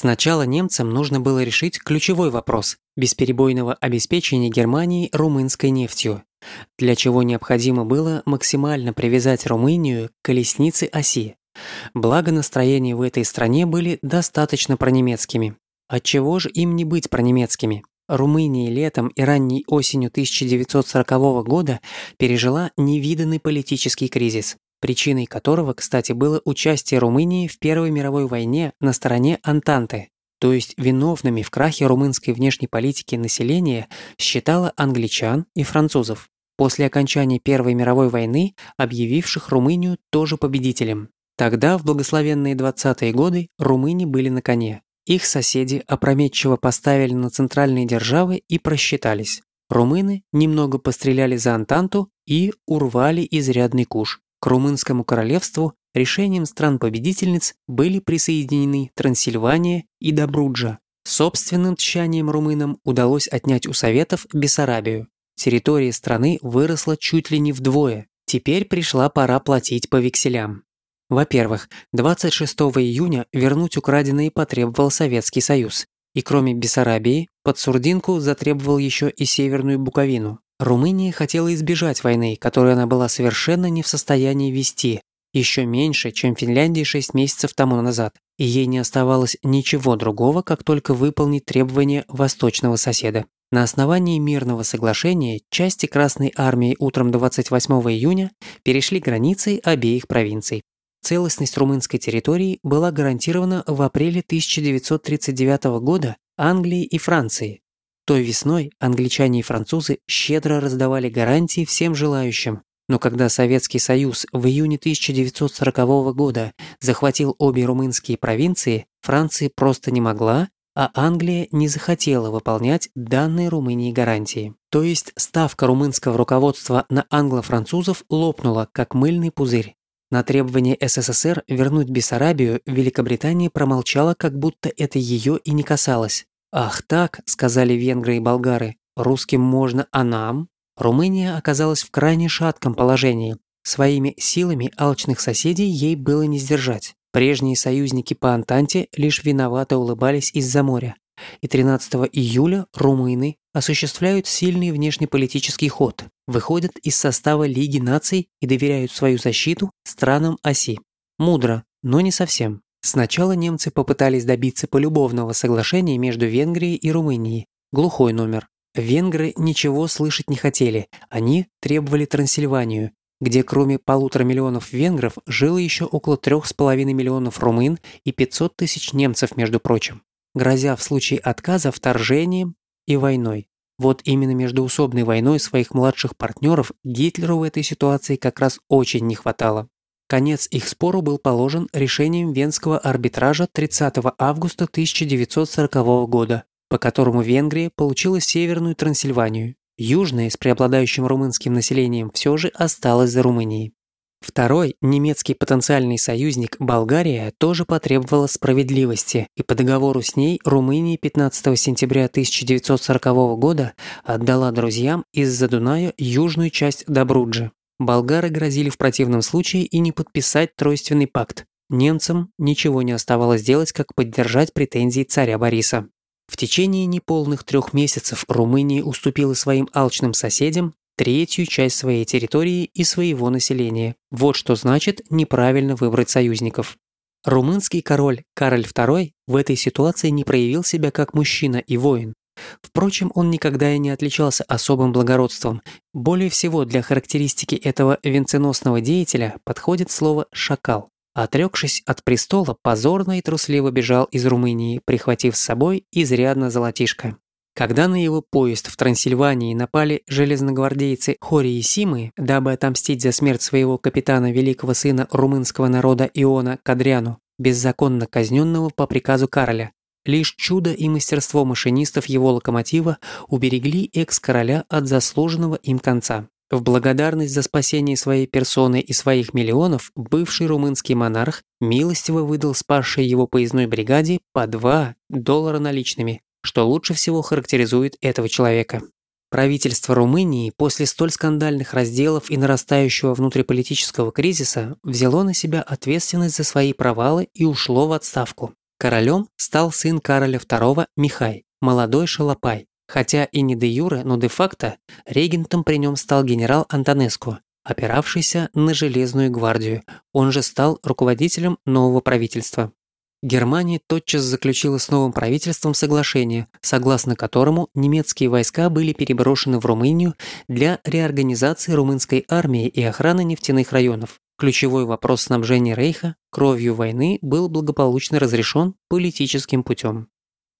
Сначала немцам нужно было решить ключевой вопрос – бесперебойного обеспечения Германии румынской нефтью, для чего необходимо было максимально привязать Румынию к колеснице оси. Благо настроения в этой стране были достаточно пронемецкими. Отчего же им не быть пронемецкими? Румыния летом и ранней осенью 1940 года пережила невиданный политический кризис, причиной которого, кстати, было участие Румынии в Первой мировой войне на стороне Антанты, то есть виновными в крахе румынской внешней политики населения считало англичан и французов, после окончания Первой мировой войны объявивших Румынию тоже победителем. Тогда, в благословенные 20-е годы, румыни были на коне. Их соседи опрометчиво поставили на центральные державы и просчитались. Румыны немного постреляли за Антанту и урвали изрядный куш. К румынскому королевству решением стран-победительниц были присоединены Трансильвания и Добруджа. Собственным тщанием румынам удалось отнять у Советов Бессарабию. Территория страны выросла чуть ли не вдвое. Теперь пришла пора платить по векселям. Во-первых, 26 июня вернуть украденные потребовал Советский Союз. И кроме Бессарабии, под Сурдинку затребовал еще и Северную Буковину. Румыния хотела избежать войны, которую она была совершенно не в состоянии вести, еще меньше, чем Финляндии 6 месяцев тому назад, и ей не оставалось ничего другого, как только выполнить требования восточного соседа. На основании мирного соглашения части Красной Армии утром 28 июня перешли границы обеих провинций. Целостность румынской территории была гарантирована в апреле 1939 года Англии и Франции. Той весной англичане и французы щедро раздавали гарантии всем желающим, но когда Советский Союз в июне 1940 года захватил обе румынские провинции, Франция просто не могла, а Англия не захотела выполнять данные Румынии гарантии. То есть ставка румынского руководства на англо-французов лопнула, как мыльный пузырь. На требование СССР вернуть Бессарабию Великобритания промолчала, как будто это ее и не касалось. «Ах так», — сказали венгры и болгары, — «русским можно, а нам?» Румыния оказалась в крайне шатком положении. Своими силами алчных соседей ей было не сдержать. Прежние союзники по Антанте лишь виновато улыбались из-за моря. И 13 июля румыны осуществляют сильный внешнеполитический ход, выходят из состава Лиги наций и доверяют свою защиту странам оси. Мудро, но не совсем. Сначала немцы попытались добиться полюбовного соглашения между Венгрией и Румынией. Глухой номер. Венгры ничего слышать не хотели, они требовали Трансильванию, где кроме полутора миллионов венгров жило еще около трех с половиной миллионов румын и 500 тысяч немцев, между прочим, грозя в случае отказа вторжением и войной. Вот именно междуусобной войной своих младших партнеров Гитлеру в этой ситуации как раз очень не хватало. Конец их спору был положен решением Венского арбитража 30 августа 1940 года, по которому Венгрия получила Северную Трансильванию. Южная с преобладающим румынским населением все же осталась за Румынией. Второй, немецкий потенциальный союзник Болгария, тоже потребовала справедливости, и по договору с ней Румыния 15 сентября 1940 года отдала друзьям из-за Дуная южную часть Добруджи. Болгары грозили в противном случае и не подписать тройственный пакт. Немцам ничего не оставалось делать, как поддержать претензии царя Бориса. В течение неполных трех месяцев Румыния уступила своим алчным соседям третью часть своей территории и своего населения. Вот что значит неправильно выбрать союзников. Румынский король Кароль II в этой ситуации не проявил себя как мужчина и воин. Впрочем, он никогда и не отличался особым благородством. Более всего для характеристики этого венценосного деятеля подходит слово «шакал». Отрекшись от престола, позорно и трусливо бежал из Румынии, прихватив с собой изрядно золотишко. Когда на его поезд в Трансильвании напали железногвардейцы Хори и Симы, дабы отомстить за смерть своего капитана великого сына румынского народа Иона Кадряну, беззаконно казненного по приказу Кароля, лишь чудо и мастерство машинистов его локомотива уберегли экс-короля от заслуженного им конца. В благодарность за спасение своей персоны и своих миллионов бывший румынский монарх милостиво выдал спасшей его поездной бригаде по 2 доллара наличными, что лучше всего характеризует этого человека. Правительство Румынии после столь скандальных разделов и нарастающего внутриполитического кризиса взяло на себя ответственность за свои провалы и ушло в отставку. Королем стал сын Кароля II Михай, молодой Шалопай. Хотя и не де юре, но де факто, регентом при нем стал генерал Антонеску, опиравшийся на Железную гвардию, он же стал руководителем нового правительства. Германия тотчас заключила с новым правительством соглашение, согласно которому немецкие войска были переброшены в Румынию для реорганизации румынской армии и охраны нефтяных районов. Ключевой вопрос снабжения Рейха кровью войны был благополучно разрешен политическим путем.